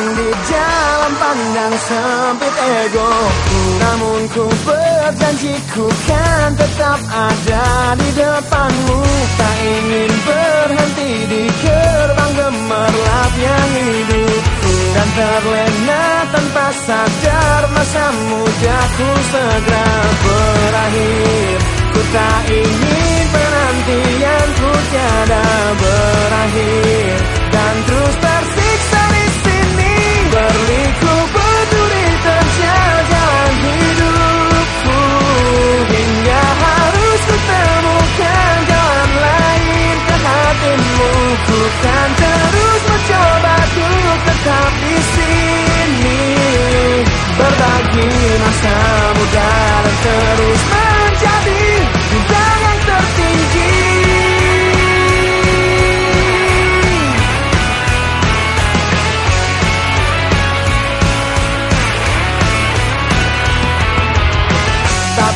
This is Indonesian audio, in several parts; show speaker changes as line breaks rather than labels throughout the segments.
di jalan pandang sempit ego Namun ku berjanji ku kan tetap ada di depanmu. Tak ingin berhenti di gerbang gemerlap yang hidup, Dan terlena tanpa sadar masa mudaku segera berakhir. Ku tak ingin penantianku tiada berakhir.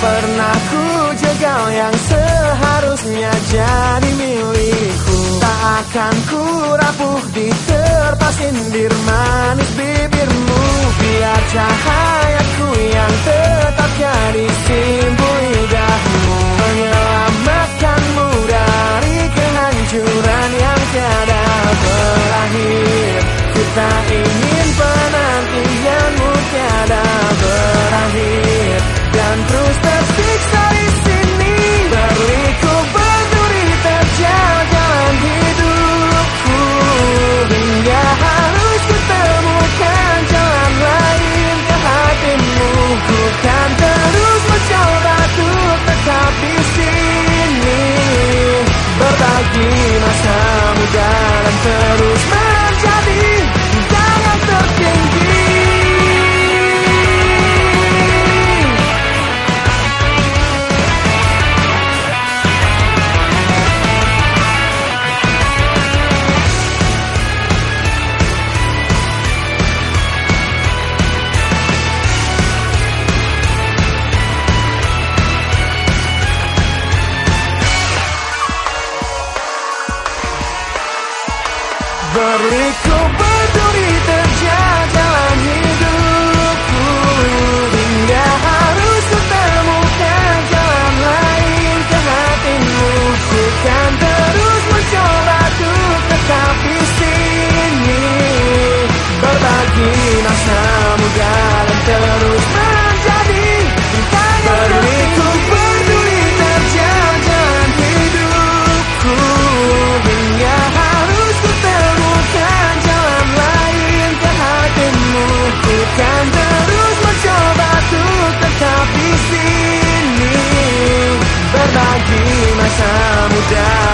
pernah ku jaga yang seharusnya jadi milikku. Tak akan ku rapuh di terpas sindir manis bibir Por. imaginação mudar.